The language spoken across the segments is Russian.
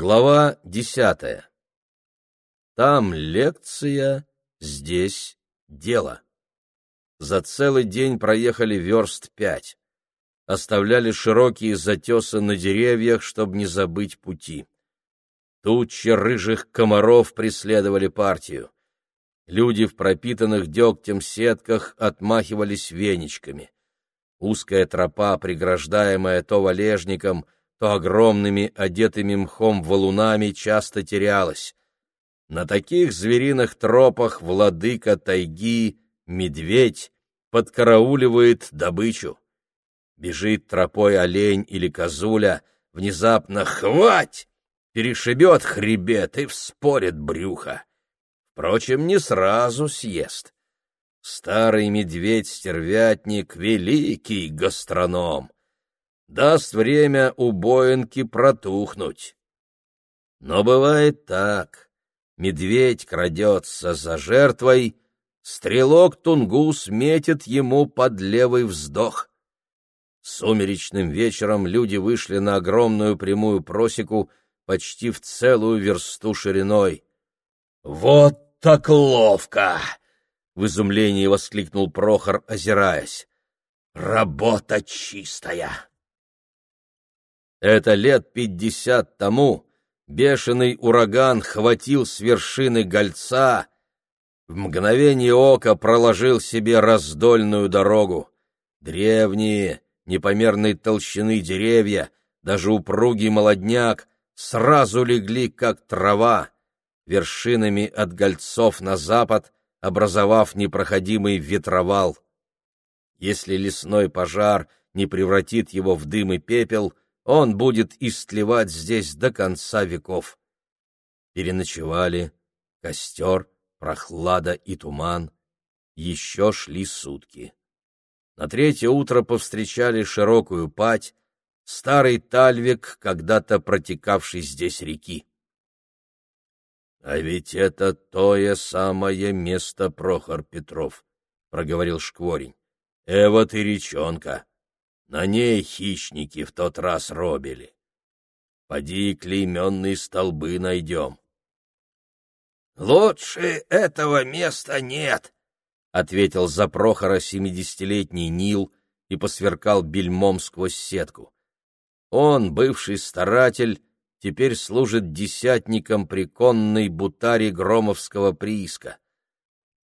Глава десятая. Там лекция, здесь дело. За целый день проехали верст пять. Оставляли широкие затесы на деревьях, чтобы не забыть пути. Тучи рыжих комаров преследовали партию. Люди в пропитанных дегтем сетках отмахивались веничками. Узкая тропа, преграждаемая то валежником, то огромными, одетыми мхом валунами, часто терялась. На таких звериных тропах владыка тайги, медведь, подкарауливает добычу. Бежит тропой олень или козуля, внезапно «хвать!» перешибет хребет и вспорит брюхо. Впрочем, не сразу съест. Старый медведь-стервятник — великий гастроном даст время убоинке протухнуть. Но бывает так. Медведь крадется за жертвой, стрелок-тунгус метит ему под левый вздох. Сумеречным вечером люди вышли на огромную прямую просеку почти в целую версту шириной. «Вот так ловко!» — в изумлении воскликнул Прохор, озираясь. «Работа чистая!» Это лет пятьдесят тому бешеный ураган хватил с вершины гольца, в мгновение ока проложил себе раздольную дорогу. Древние, непомерной толщины деревья, даже упругий молодняк, сразу легли, как трава, вершинами от гольцов на запад, образовав непроходимый ветровал. Если лесной пожар не превратит его в дым и пепел — он будет истлевать здесь до конца веков. Переночевали, костер, прохлада и туман. Еще шли сутки. На третье утро повстречали широкую пать, старый тальвик, когда-то протекавший здесь реки. — А ведь это тое самое место, Прохор Петров, — проговорил Шкворень. — Эва ты речонка. На ней хищники в тот раз робили. Поди клейменные столбы найдем. — Лучше этого места нет, — ответил за Прохора семидесятилетний Нил и посверкал бельмом сквозь сетку. Он, бывший старатель, теперь служит десятником при конной бутаре Громовского прииска.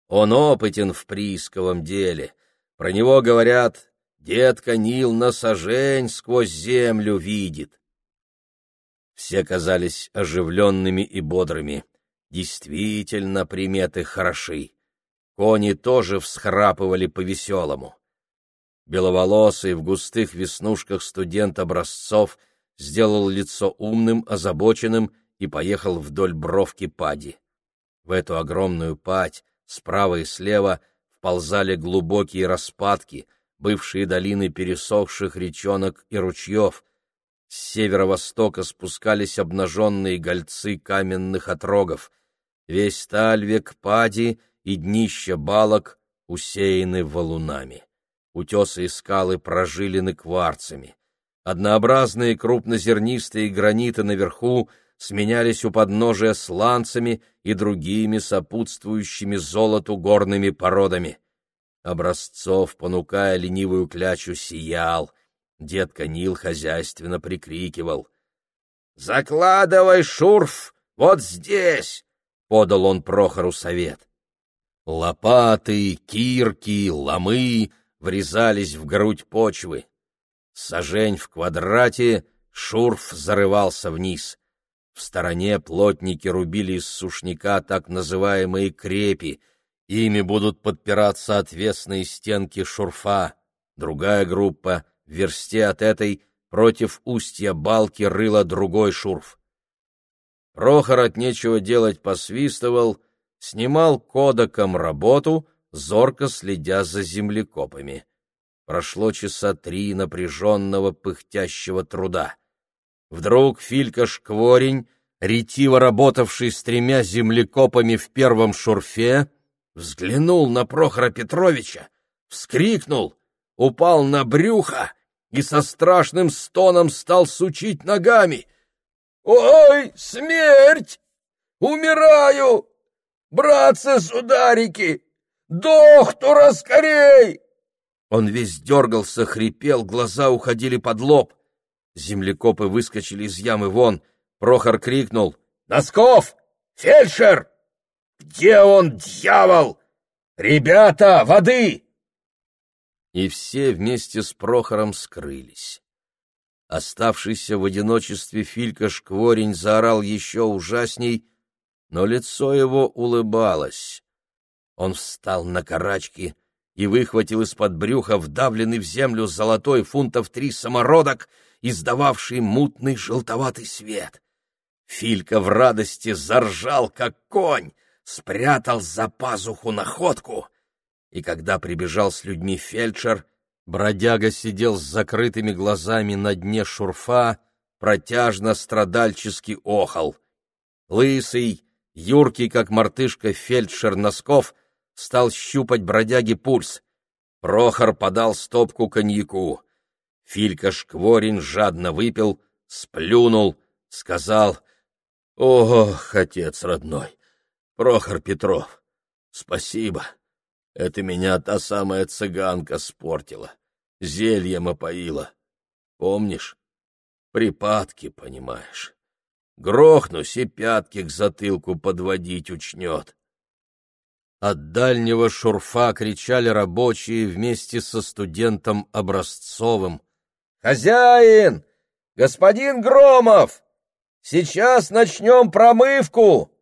Он опытен в приисковом деле. Про него говорят Детка Нил на сажень сквозь землю видит. Все казались оживленными и бодрыми. Действительно, приметы хороши. Кони тоже всхрапывали по-веселому. Беловолосый в густых веснушках студент образцов сделал лицо умным, озабоченным и поехал вдоль бровки пади. В эту огромную падь справа и слева вползали глубокие распадки, бывшие долины пересохших речонок и ручьев. С северо-востока спускались обнаженные гольцы каменных отрогов. Весь Тальвек, Пади и днище балок усеяны валунами. Утесы и скалы прожилены кварцами. Однообразные крупнозернистые граниты наверху сменялись у подножия сланцами и другими сопутствующими золоту горными породами. Образцов, понукая ленивую клячу, сиял. Детка Нил хозяйственно прикрикивал. «Закладывай шурф вот здесь!» — подал он Прохору совет. Лопаты, кирки, ломы врезались в грудь почвы. Сажень в квадрате, шурф зарывался вниз. В стороне плотники рубили из сушняка так называемые крепи — Ими будут подпираться отвесные стенки шурфа. Другая группа, в версте от этой, против устья балки рыла другой шурф. Прохор от нечего делать посвистывал, снимал кодаком работу, зорко следя за землекопами. Прошло часа три напряженного пыхтящего труда. Вдруг Филька Шкворень, ретиво работавший с тремя землекопами в первом шурфе, взглянул на Прохора Петровича, вскрикнул, упал на брюхо и со страшным стоном стал сучить ногами. Ой, смерть! Умираю! Братцы-сударики! Доктора скорей!» Он весь дергался, хрипел, глаза уходили под лоб. Землекопы выскочили из ямы вон. Прохор крикнул. «Носков! Фельдшер! Где он, дьявол? Ребята, воды!» И все вместе с Прохором скрылись. Оставшийся в одиночестве Филька Шкворень заорал еще ужасней, но лицо его улыбалось. Он встал на карачки и выхватил из-под брюха вдавленный в землю золотой фунтов три самородок, издававший мутный желтоватый свет. Филька в радости заржал, как конь, спрятал за пазуху находку, и когда прибежал с людьми фельдшер, бродяга сидел с закрытыми глазами на дне шурфа, протяжно страдальчески охал. Лысый, юркий, как мартышка, фельдшер Носков стал щупать бродяге пульс. Прохор подал стопку коньяку. Филька Шкворин жадно выпил, сплюнул, сказал, «Ох, отец родной, Прохор Петров, спасибо. Это меня та самая цыганка спортила, зельем опоила. Помнишь? Припадки, понимаешь. Грохнусь и пятки к затылку подводить учнет. От дальнего шурфа кричали рабочие вместе со студентом Образцовым. «Хозяин! Господин Громов! Сейчас начнем промывку!»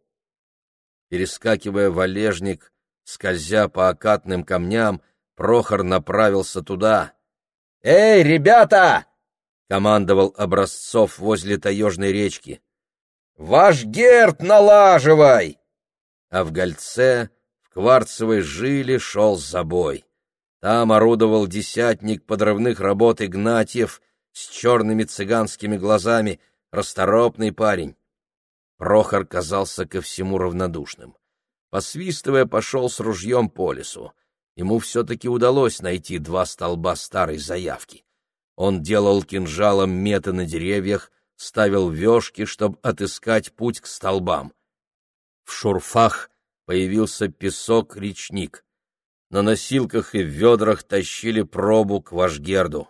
Перескакивая валежник, скользя по окатным камням, Прохор направился туда. «Эй, ребята!» — командовал Образцов возле таежной речки. «Ваш герд налаживай!» А в гольце кварцевой жиле шел забой. Там орудовал десятник подрывных работ Игнатьев с черными цыганскими глазами, расторопный парень. Прохор казался ко всему равнодушным. Посвистывая, пошел с ружьем по лесу. Ему все-таки удалось найти два столба старой заявки. Он делал кинжалом меты на деревьях, ставил вешки, чтобы отыскать путь к столбам. В шурфах появился песок-речник. На носилках и в ведрах тащили пробу к Вашгерду.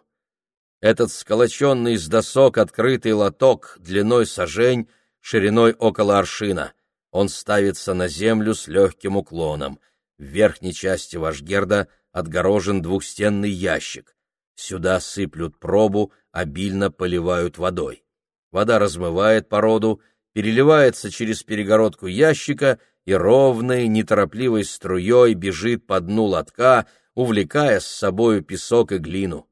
Этот сколоченный из досок открытый лоток длиной сажень, шириной около аршина. Он ставится на землю с легким уклоном. В верхней части Вашгерда отгорожен двухстенный ящик. Сюда сыплют пробу, обильно поливают водой. Вода размывает породу, переливается через перегородку ящика — и ровной, неторопливой струей бежит по дну лотка, увлекая с собою песок и глину.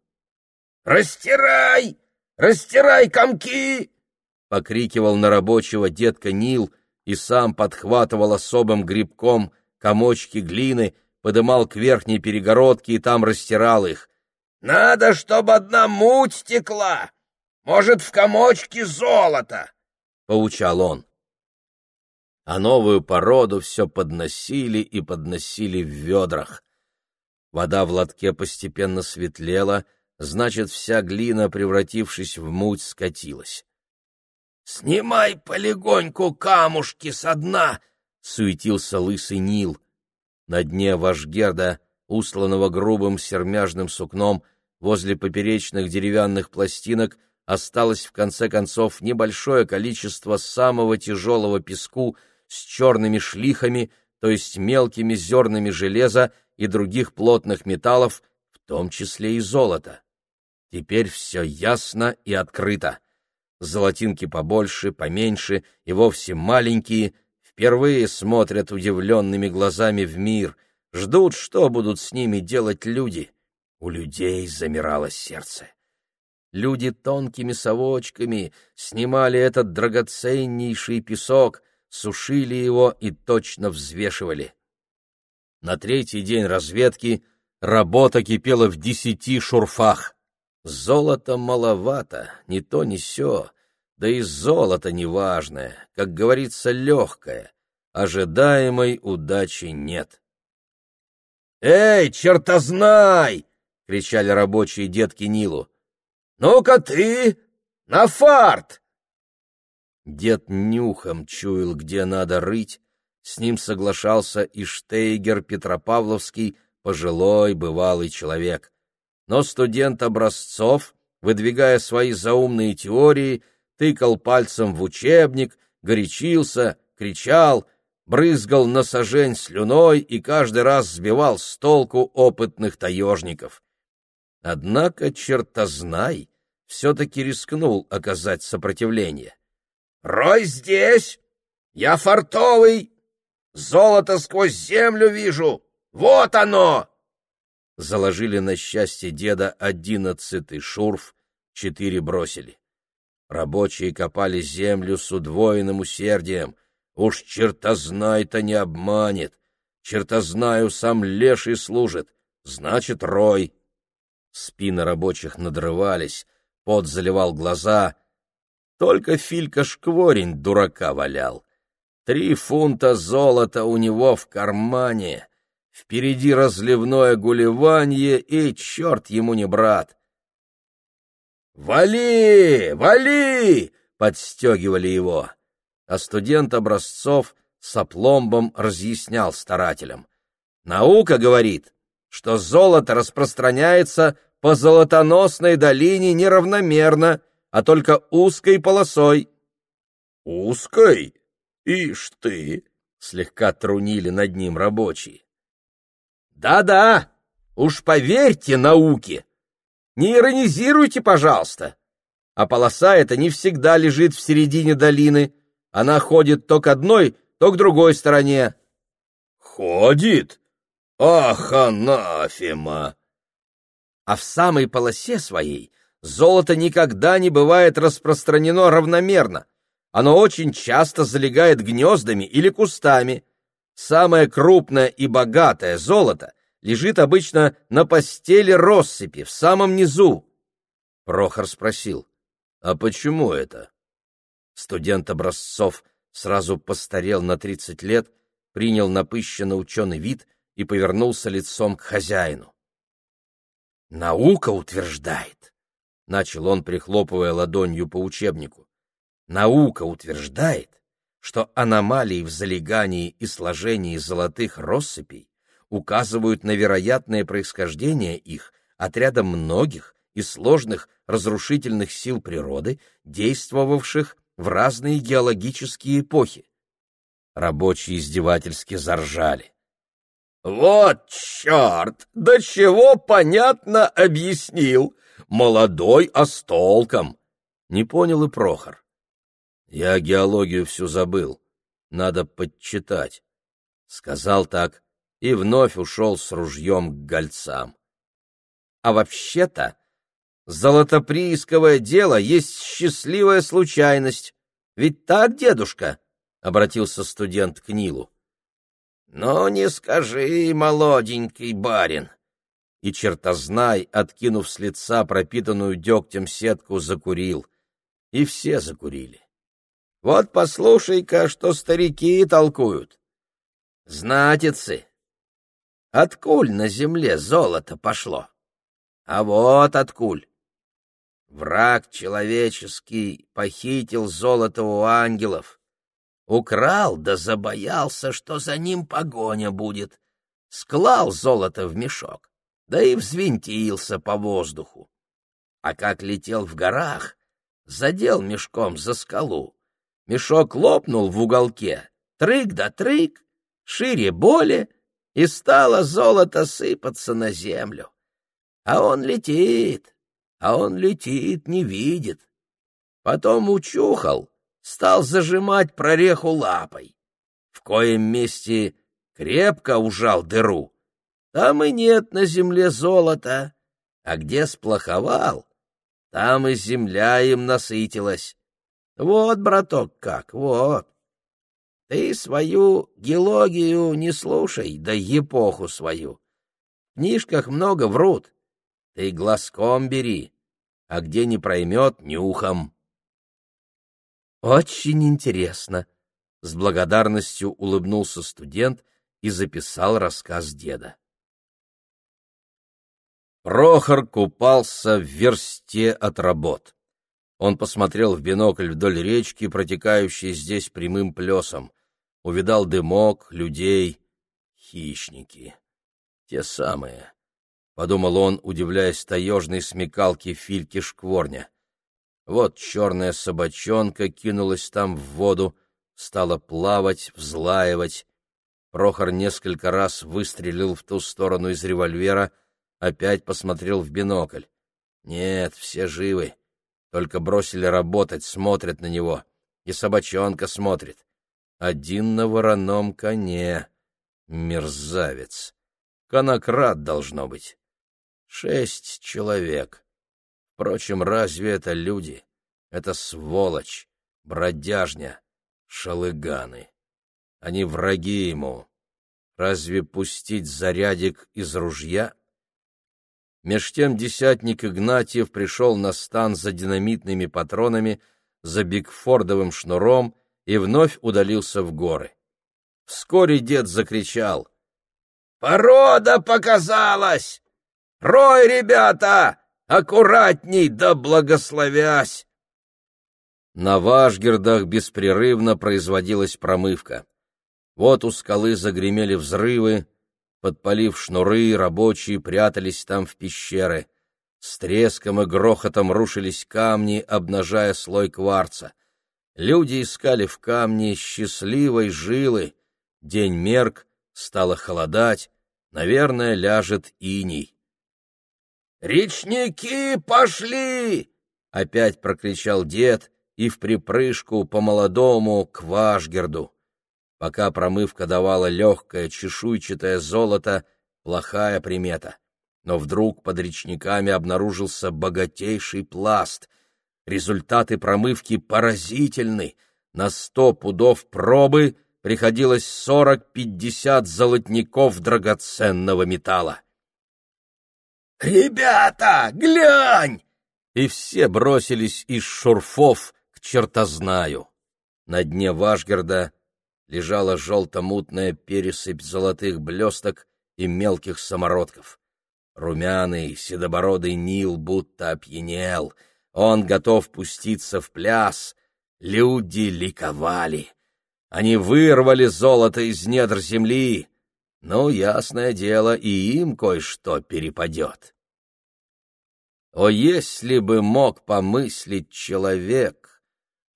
«Растирай! Растирай комки!» — покрикивал на рабочего детка Нил и сам подхватывал особым грибком комочки глины, подымал к верхней перегородке и там растирал их. «Надо, чтобы одна муть текла! Может, в комочке золото!» — поучал он а новую породу все подносили и подносили в ведрах. Вода в лотке постепенно светлела, значит, вся глина, превратившись в муть, скатилась. — Снимай полегоньку камушки со дна! — суетился лысый Нил. На дне Вашгерда, усланного грубым сермяжным сукном, возле поперечных деревянных пластинок осталось в конце концов небольшое количество самого тяжелого песку — с черными шлихами, то есть мелкими зернами железа и других плотных металлов, в том числе и золота. Теперь все ясно и открыто. Золотинки побольше, поменьше и вовсе маленькие впервые смотрят удивленными глазами в мир, ждут, что будут с ними делать люди. У людей замирало сердце. Люди тонкими совочками снимали этот драгоценнейший песок, сушили его и точно взвешивали. На третий день разведки работа кипела в десяти шурфах. Золота маловато, ни то, ни сё, да и золото неважное, как говорится, легкое, ожидаемой удачи нет. «Эй, чертознай!» — кричали рабочие детки Нилу. «Ну-ка ты, на фарт!» Дед нюхом чуял, где надо рыть, с ним соглашался и Штейгер Петропавловский, пожилой бывалый человек. Но студент образцов, выдвигая свои заумные теории, тыкал пальцем в учебник, горячился, кричал, брызгал на сажень слюной и каждый раз сбивал с толку опытных таежников. Однако чертознай все-таки рискнул оказать сопротивление. — Рой здесь! Я фартовый! Золото сквозь землю вижу! Вот оно! Заложили на счастье деда одиннадцатый шурф, четыре бросили. Рабочие копали землю с удвоенным усердием. Уж чертознай-то не обманет. Чертознаю сам леший служит, значит, рой. Спины рабочих надрывались, пот заливал глаза. Только Филька Шкворень дурака валял. Три фунта золота у него в кармане. Впереди разливное гулеванье, и черт ему не брат. «Вали! Вали!» — подстегивали его. А студент образцов с опломбом разъяснял старателям. «Наука говорит, что золото распространяется по золотоносной долине неравномерно, а только узкой полосой». «Узкой? Ишь ты!» — слегка трунили над ним рабочие. «Да-да, уж поверьте науке!» Не иронизируйте, пожалуйста. А полоса эта не всегда лежит в середине долины. Она ходит то к одной, то к другой стороне. Ходит? Ах, анафема! А в самой полосе своей золото никогда не бывает распространено равномерно. Оно очень часто залегает гнездами или кустами. Самое крупное и богатое золото лежит обычно на постели россыпи, в самом низу. Прохор спросил, а почему это? Студент образцов сразу постарел на тридцать лет, принял напыщенно ученый вид и повернулся лицом к хозяину. «Наука утверждает», — начал он, прихлопывая ладонью по учебнику, «наука утверждает, что аномалии в залегании и сложении золотых россыпей указывают на вероятное происхождение их от ряда многих и сложных разрушительных сил природы, действовавших в разные геологические эпохи. Рабочие издевательски заржали. «Вот черт! До чего понятно объяснил! Молодой, а с толком!» Не понял и Прохор. «Я геологию всю забыл. Надо подчитать». Сказал так, и вновь ушел с ружьем к гольцам. А вообще-то, золотоприисковое дело есть счастливая случайность. Ведь так, дедушка? — обратился студент к Нилу. — Ну, не скажи, молоденький барин. И чертознай, откинув с лица пропитанную дегтем сетку, закурил. И все закурили. Вот послушай-ка, что старики толкуют. Знатицы, Откуль на земле золото пошло? А вот откуль. Враг человеческий похитил золото у ангелов. Украл, да забоялся, что за ним погоня будет. Склал золото в мешок, да и взвинтился по воздуху. А как летел в горах, задел мешком за скалу. Мешок лопнул в уголке, трык да трык, шире боли, и стало золото сыпаться на землю. А он летит, а он летит, не видит. Потом учухал, стал зажимать прореху лапой. В коем месте крепко ужал дыру. Там и нет на земле золота, а где сплоховал, там и земля им насытилась. Вот, браток, как, вот. Ты свою геологию не слушай, да эпоху свою. В книжках много врут. Ты глазком бери, а где не проймет — нюхом. Очень интересно. С благодарностью улыбнулся студент и записал рассказ деда. Прохор купался в версте от работ. Он посмотрел в бинокль вдоль речки, протекающей здесь прямым плесом. Увидал дымок, людей, хищники. Те самые. Подумал он, удивляясь таежной смекалке Фильки Шкворня. Вот черная собачонка кинулась там в воду, стала плавать, взлаивать. Прохор несколько раз выстрелил в ту сторону из револьвера, опять посмотрел в бинокль. Нет, все живы. Только бросили работать, смотрят на него. И собачонка смотрит. Один на вороном коне. Мерзавец. Конократ должно быть. Шесть человек. Впрочем, разве это люди? Это сволочь, бродяжня, шалыганы. Они враги ему. Разве пустить зарядик из ружья? Меж тем десятник Игнатьев пришел на стан за динамитными патронами, за бигфордовым шнуром и вновь удалился в горы. Вскоре дед закричал. «Порода показалась! Рой, ребята! Аккуратней, да благословясь!» На Вашгердах беспрерывно производилась промывка. Вот у скалы загремели взрывы, Подпалив шнуры, рабочие прятались там в пещеры. С треском и грохотом рушились камни, обнажая слой кварца. Люди искали в камне счастливой жилы. День мерк, стало холодать, наверное, ляжет иней. «Речники пошли!» — опять прокричал дед и в припрыжку по-молодому к Вашгерду. Пока промывка давала легкое чешуйчатое золото, плохая примета. Но вдруг под речниками обнаружился богатейший пласт. Результаты промывки поразительны. На сто пудов пробы приходилось сорок-пятьдесят золотников драгоценного металла. «Ребята, глянь!» И все бросились из шурфов к чертознаю. На дне Вашгерда лежала желто-мутная пересыпь золотых блесток и мелких самородков. Румяный, седобородый Нил будто опьянел. Он готов пуститься в пляс. Люди ликовали. Они вырвали золото из недр земли. Ну, ясное дело, и им кое-что перепадет. О, если бы мог помыслить человек,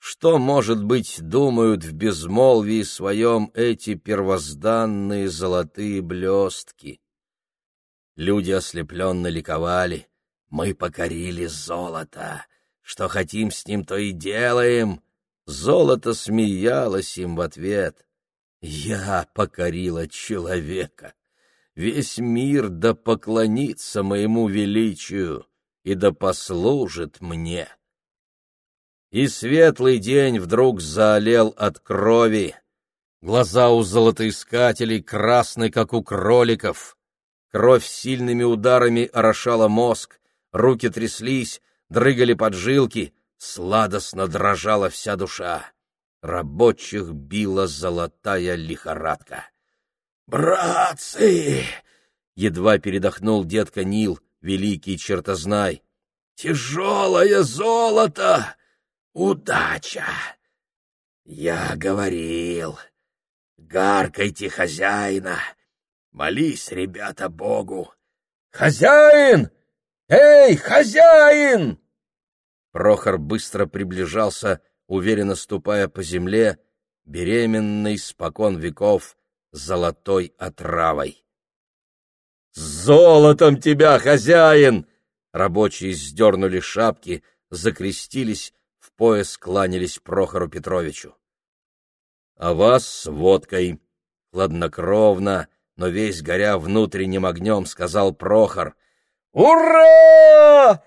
что, может быть, думают в безмолвии своем эти первозданные золотые блестки? Люди ослепленно ликовали. Мы покорили золото. Что хотим с ним, то и делаем. Золото смеялось им в ответ. Я покорила человека. Весь мир да поклонится моему величию и да послужит мне и светлый день вдруг заолел от крови. Глаза у золотоискателей красны, как у кроликов. Кровь сильными ударами орошала мозг, руки тряслись, дрыгали поджилки, сладостно дрожала вся душа. Рабочих била золотая лихорадка. «Братцы!» — едва передохнул дедка Нил, великий чертознай. «Тяжелое золото! Удача! Я говорил, гаркайте хозяина, молись, ребята, Богу. Хозяин! Эй, хозяин! Прохор быстро приближался, уверенно ступая по земле, беременный спокон веков золотой отравой. «С золотом тебя, хозяин!» Рабочие сдернули шапки, закрестились, пояс кланялись Прохору Петровичу. — А вас с водкой, — хладнокровно, но весь горя внутренним огнем, сказал Прохор. «Ура!»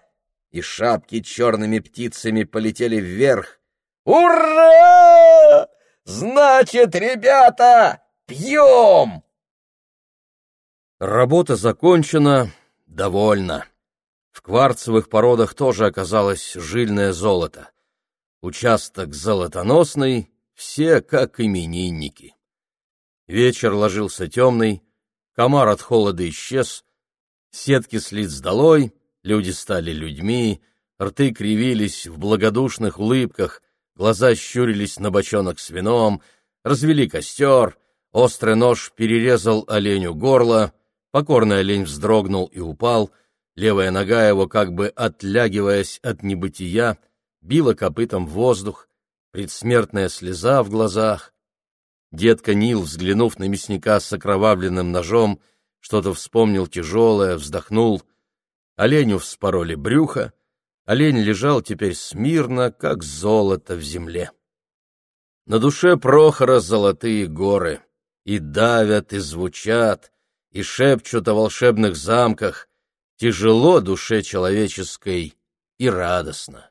И шапки черными птицами полетели вверх. «Ура! Значит, ребята, пьем!» Работа закончена, довольно. В кварцевых породах тоже оказалось жильное золото. Участок золотоносный, все как именинники. Вечер ложился темный, комар от холода исчез, сетки с долой, люди стали людьми, рты кривились в благодушных улыбках, глаза щурились на бочонок с вином, развели костер, острый нож перерезал оленю горло, покорный олень вздрогнул и упал, левая нога его, как бы отлягиваясь от небытия, била копытом в воздух, предсмертная слеза в глазах. Детка Нил, взглянув на мясника с окровавленным ножом, что-то вспомнил тяжелое, вздохнул. Оленю вспороли брюхо, олень лежал теперь смирно, как золото в земле. На душе Прохора золотые горы, и давят, и звучат, и шепчут о волшебных замках, тяжело душе человеческой и радостно.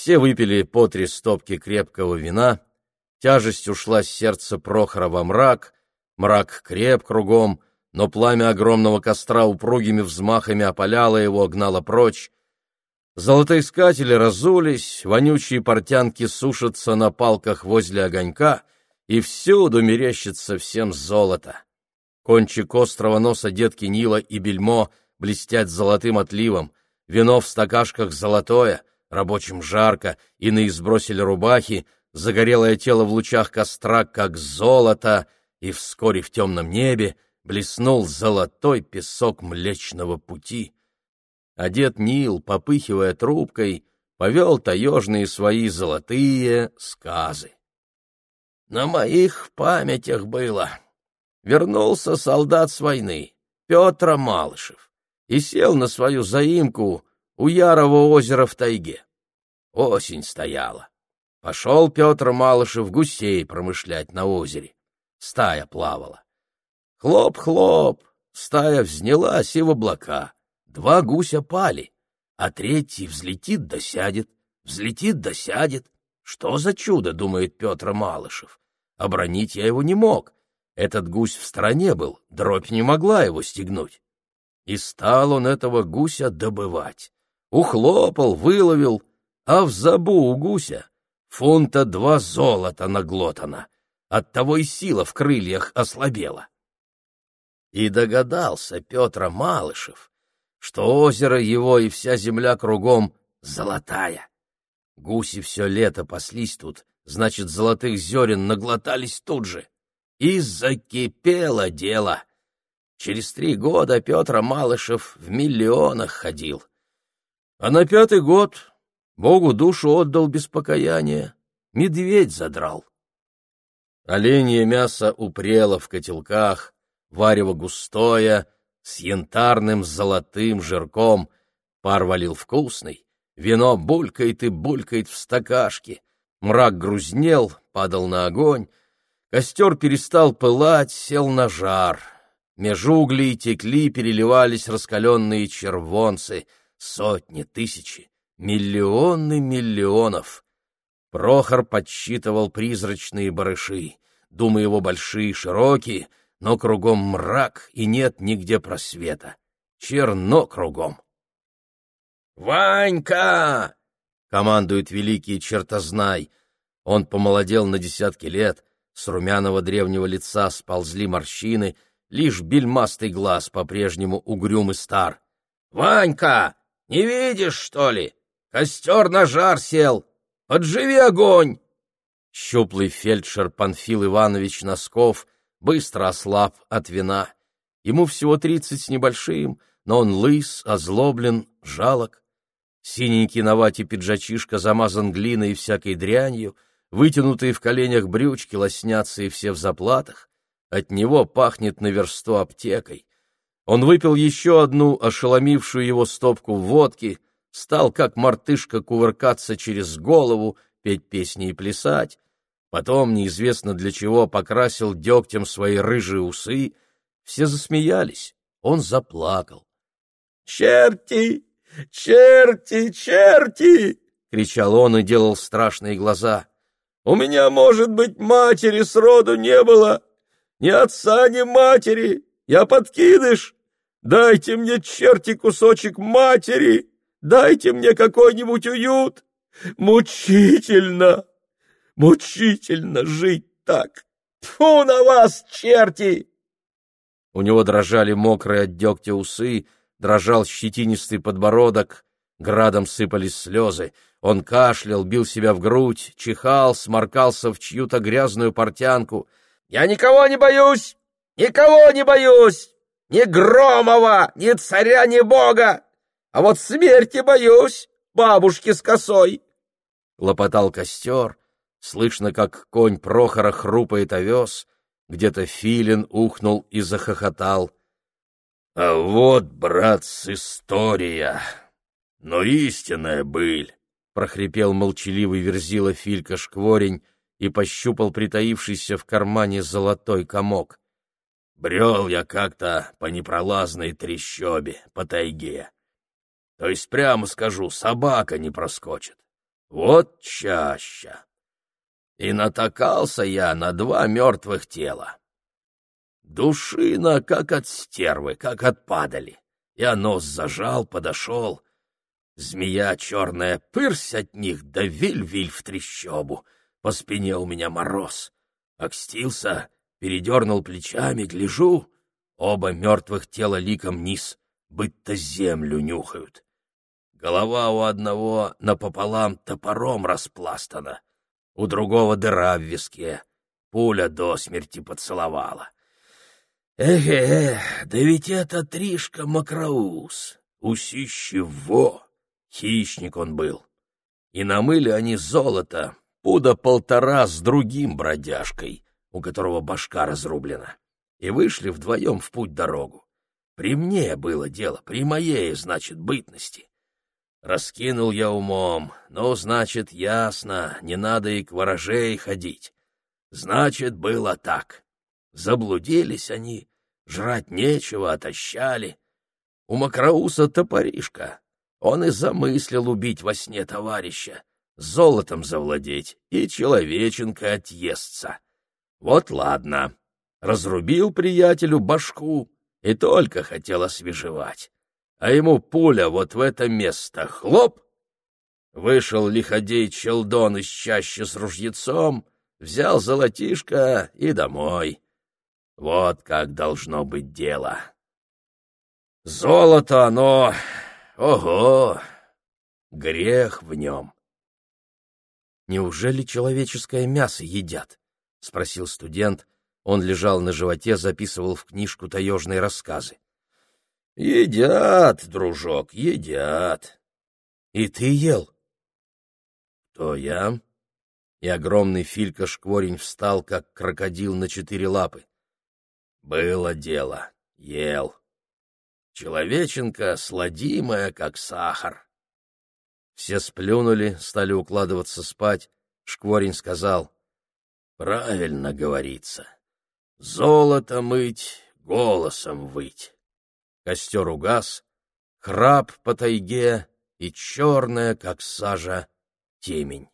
Все выпили по три стопки крепкого вина, тяжесть ушла с сердца Прохора во мрак, мрак креп кругом, но пламя огромного костра упругими взмахами опаляло его, гнало прочь. Золотоискатели разулись, вонючие портянки сушатся на палках возле огонька, и всюду мерещится всем золото. Кончик острого носа детки Нила и бельмо блестят золотым отливом, вино в стакашках золотое, рабочим жарко, иные сбросили рубахи, загорелое тело в лучах костра, как золото, и вскоре в темном небе блеснул золотой песок Млечного Пути. Одет Нил, попыхивая трубкой, повел таежные свои золотые сказы. На моих памятях было. Вернулся солдат с войны, Петр Малышев, и сел на свою заимку у Ярого озера в тайге. Осень стояла. Пошел Петр Малышев гусей промышлять на озере. Стая плавала. Хлоп-хлоп, стая взнялась и в облака. Два гуся пали, а третий взлетит да сядет, взлетит да сядет. Что за чудо, думает Петр Малышев. Обронить я его не мог. Этот гусь в стороне был, дробь не могла его стегнуть. И стал он этого гуся добывать. Ухлопал, выловил, а в забу у гуся фунта два золота наглотано. Оттого и сила в крыльях ослабела. И догадался Петр Малышев, что озеро его и вся земля кругом золотая. Гуси все лето паслись тут, значит, золотых зерен наглотались тут же. И закипело дело. Через три года Петр Малышев в миллионах ходил. А на пятый год Богу душу отдал без покаяния, медведь задрал. Оленье мясо упрело в котелках, варево густое, с янтарным золотым жирком, пар валил вкусный, вино булькает и булькает в стакашке, мрак грузнел, падал на огонь, костер перестал пылать, сел на жар. Меж углей текли, переливались раскаленные червонцы, сотни, тысячи, миллионы миллионов. Прохор подсчитывал призрачные барыши. Думы его большие, широкие, но кругом мрак, и нет нигде просвета. Черно кругом. «Ванька!» — командует великий чертознай. Он помолодел на десятки лет, с румяного древнего лица сползли морщины, лишь бельмастый глаз по-прежнему угрюм и стар. «Ванька, не видишь, что ли? Костер на жар сел, Подживи огонь!» Щуплый фельдшер Панфил Иванович Носков быстро ослаб от вина. Ему всего тридцать с небольшим, но он лыс, озлоблен, жалок. Синенький на вате пиджачишка замазан глиной и всякой дрянью, вытянутые в коленях брючки лоснятся и все в заплатах. От него пахнет на версту аптекой. Он выпил еще одну ошеломившую его стопку водки — стал как мартышка кувыркаться через голову, петь песни и плясать, потом, неизвестно для чего, покрасил дегтем свои рыжие усы. Все засмеялись, он заплакал. «Черти! Черти! Черти!» — кричал он и делал страшные глаза. «У меня, может быть, матери сроду не было, ни отца, ни матери, я подкидыш! Дайте мне, черти, кусочек матери!» Дайте мне какой-нибудь уют. Мучительно, мучительно жить так. Фу на вас, черти!» У него дрожали мокрые от дегтя усы, дрожал щетинистый подбородок, Градом сыпались слезы. Он кашлял, бил себя в грудь, чихал, сморкался в чью-то грязную портянку. «Я никого не боюсь! Никого не боюсь! Ни Громова, ни царя, ни бога! А вот смерти боюсь, бабушки с косой!» Лопотал костер, слышно, как конь Прохора хрупает овес, где-то филин ухнул и захохотал. «А вот, братц, история!» но истинная быль, — прохрипел молчаливый верзила Филька Шкворень и пощупал притаившийся в кармане золотой комок. Брел я как-то по непролазной трещобе, по тайге. То есть, прямо скажу, собака не проскочит. Вот чаще. И натакался я на два мертвых тела. Душина, как от стервы, как от падали. Я нос зажал, подошел — Змея черная, пырсь от них, да виль-виль в трещобу. По спине у меня мороз. Окстился, передернул плечами, гляжу. Оба мертвых тела ликом низ, быть-то землю нюхают. Голова у одного напополам топором распластана, у другого дыра в виске. Пуля до смерти поцеловала. Эх, да ведь это Тришка Макроус, усище во! Хищник он был. И намыли они золото, пуда полтора с другим бродяжкой, у которого башка разрублена, и вышли вдвоем в путь-дорогу. При мне было дело, при моей, значит, бытности. Раскинул я умом, ну, значит, ясно, не надо и к ворожей ходить. Значит, было так. Заблудились они, жрать нечего, отощали. У Макроуса топоришка, он и замыслил убить во сне товарища, золотом завладеть и человеченко отъестся. Вот ладно, разрубил приятелю башку и только хотел освежевать. А ему пуля вот в это место — хлоп! Вышел лиходей Челдон из чаще с ружьецом, взял золотишко и домой. Вот как должно быть дело. Золото оно Ого! Грех в нем. Неужели человеческое мясо едят? — спросил студент. Он лежал на животе, записывал в книжку таежные рассказы. — Едят, дружок, едят. — И ты ел? — То я. И огромный филька-шкворень встал, как крокодил на четыре лапы. — Было дело, ел. Человеченка сладимая, как сахар. Все сплюнули, стали укладываться спать. Шкворень сказал, «Правильно говорится. Золото мыть, голосом выть». Костер угас, храп по тайге и черная, как сажа, темень.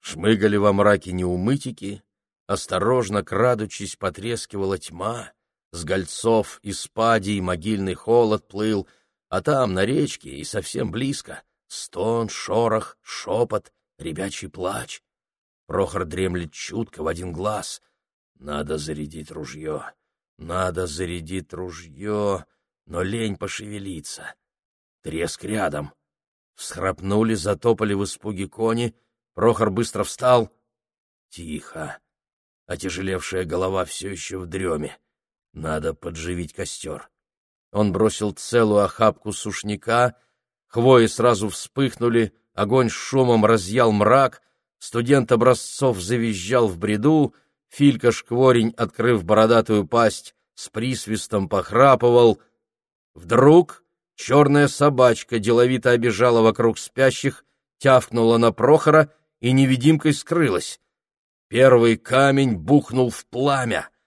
Шмыгали во мраке неумытики, осторожно крадучись, потрескивала тьма, с гольцов и спадий могильный холод плыл, а там, на речке и совсем близко, стон, шорох, шепот, ребячий плач. Прохор дремлет чутко в один глаз. Надо зарядить ружье, надо зарядить ружье, но лень пошевелиться. Треск рядом. Всхрапнули, затопали в испуге кони. Прохор быстро встал. Тихо. Отяжелевшая голова все еще в дреме. Надо подживить костер. Он бросил целую охапку сушняка, хвои сразу вспыхнули, огонь шумом разъял мрак, студент образцов завизжал в бреду, Филька-шкворень, открыв бородатую пасть, с присвистом похрапывал. Вдруг черная собачка деловито обежала вокруг спящих, тявкнула на Прохора и невидимкой скрылась. Первый камень бухнул в пламя —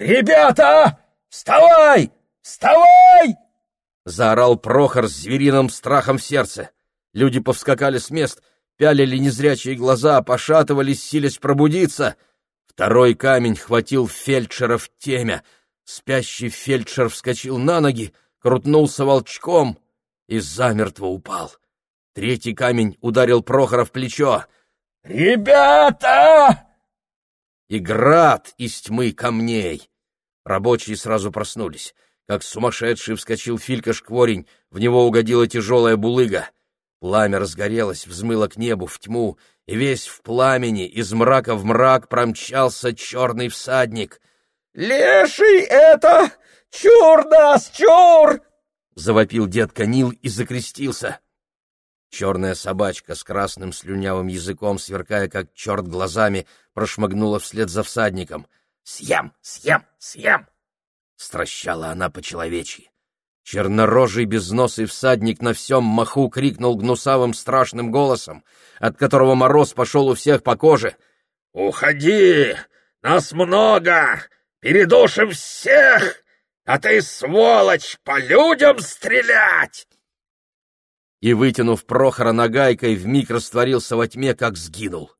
«Ребята! Вставай! Вставай!» — заорал Прохор с звериным страхом в сердце. Люди повскакали с мест, пялили незрячие глаза, пошатывались, силясь пробудиться. Второй камень хватил фельдшера в темя. Спящий фельдшер вскочил на ноги, крутнулся волчком и замертво упал. Третий камень ударил Прохора в плечо. «Ребята!» И град из тьмы камней. Рабочие сразу проснулись. Как сумасшедший вскочил Филька Шкворень, в него угодила тяжелая булыга. Пламя разгорелось, взмыло к небу, в тьму, и весь в пламени, из мрака в мрак промчался черный всадник. «Леший это! Чур нас, чур!» — завопил дед Канил и закрестился. Черная собачка с красным слюнявым языком, сверкая как черт глазами, прошмыгнула вслед за всадником. «Съем! Съем! Съем!» Стращала она по-человечьи. Чернорожий безносый всадник на всем маху крикнул гнусавым страшным голосом, от которого мороз пошел у всех по коже. «Уходи! Нас много! Передушим всех! А ты, сволочь, по людям стрелять!» И, вытянув Прохора нагайкой, вмиг растворился во тьме, как сгинул.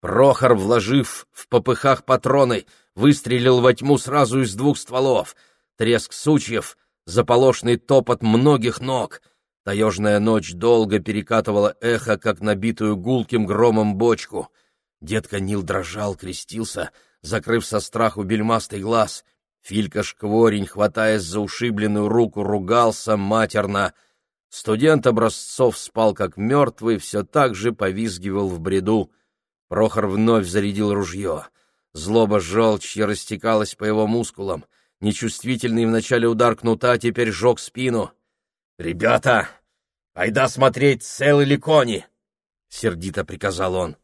Прохор, вложив в попыхах патроны, выстрелил во тьму сразу из двух стволов. Треск сучьев, заполошный топот многих ног. Таежная ночь долго перекатывала эхо, как набитую гулким громом бочку. Детка Нил дрожал, крестился, закрыв со страху бельмастый глаз. Филька Шкворень, хватаясь за ушибленную руку, ругался матерно. Студент образцов спал как мертвый, все так же повизгивал в бреду. Прохор вновь зарядил ружье. Злоба желчья растекалась по его мускулам. Нечувствительный вначале удар кнута теперь жег спину. «Ребята, айда смотреть, целы ли кони!» — сердито приказал он.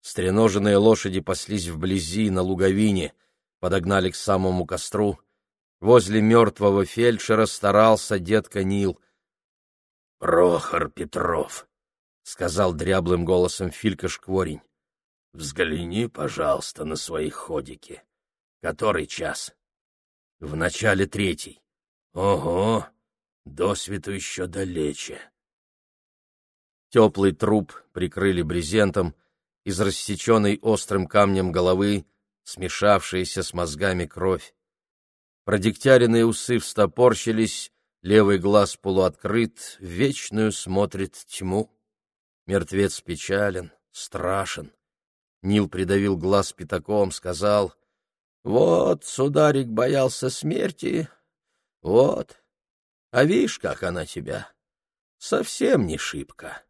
Стреноженные лошади паслись вблизи, на луговине, подогнали к самому костру. Возле мертвого фельдшера старался дед Канил. «Прохор Петров», — сказал дряблым голосом Филька Шкворень. Взгляни, пожалуйста, на свои ходики. Который час? В начале третий. Ого, до свету еще далече. Теплый труп прикрыли брезентом, из рассеченной острым камнем головы, смешавшаяся с мозгами кровь. Продегтяренные усы встопорщились, левый глаз полуоткрыт, вечную смотрит тьму. Мертвец печален, страшен. Нил придавил глаз пятаком, сказал, «Вот, сударик боялся смерти, вот, а видишь, как она тебя, совсем не шибко».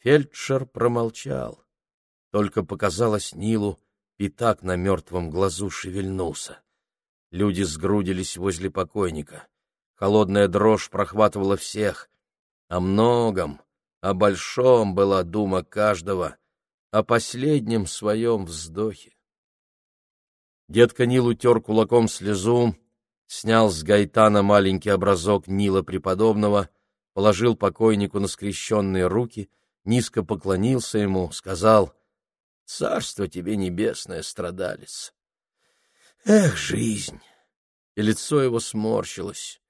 Фельдшер промолчал, только показалось Нилу, пятак на мертвом глазу шевельнулся. Люди сгрудились возле покойника. Холодная дрожь прохватывала всех. О многом, о большом была дума каждого — о последнем своем вздохе. Дед Канил утер кулаком слезу, снял с гайтана маленький образок Нила Преподобного, положил покойнику на скрещенные руки, низко поклонился ему, сказал «Царство тебе небесное, страдалец!» Эх, жизнь! И лицо его сморщилось.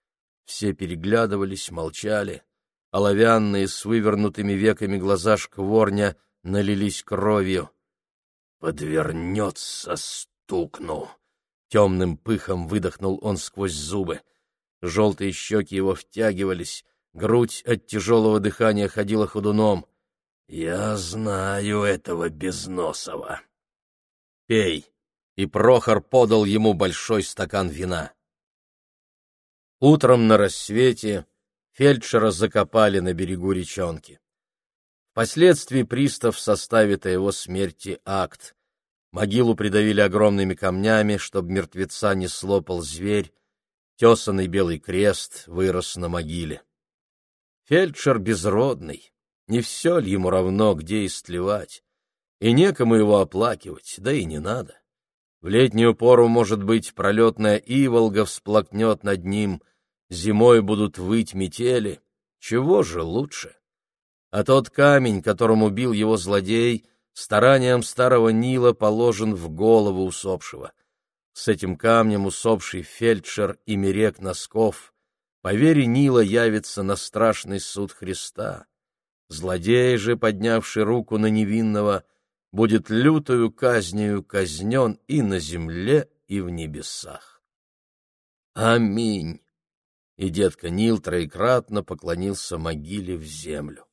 Все переглядывались, молчали. Оловянные с вывернутыми веками глаза шкворня налились кровью. «Подвернется, стукну!» Темным пыхом выдохнул он сквозь зубы. Желтые щеки его втягивались, грудь от тяжелого дыхания ходила ходуном. «Я знаю этого Безносова». «Пей!» И Прохор подал ему большой стакан вина. Утром на рассвете фельдшера закопали на берегу речонки. Впоследствии пристав составит о его смерти акт. Могилу придавили огромными камнями, чтобы мертвеца не слопал зверь. Тесанный белый крест вырос на могиле. Фельдшер безродный, не все ли ему равно, где истлевать? И некому его оплакивать, да и не надо. В летнюю пору, может быть, пролетная иволга всплакнет над ним, зимой будут выть метели. Чего же лучше? а тот камень, которым убил его злодей, старанием старого Нила положен в голову усопшего. С этим камнем усопший фельдшер и мерек Носков по вере Нила явится на страшный суд Христа. Злодей же, поднявший руку на невинного, будет лютою казнью казнен и на земле, и в небесах. Аминь. И дедка Нил троекратно поклонился могиле в землю.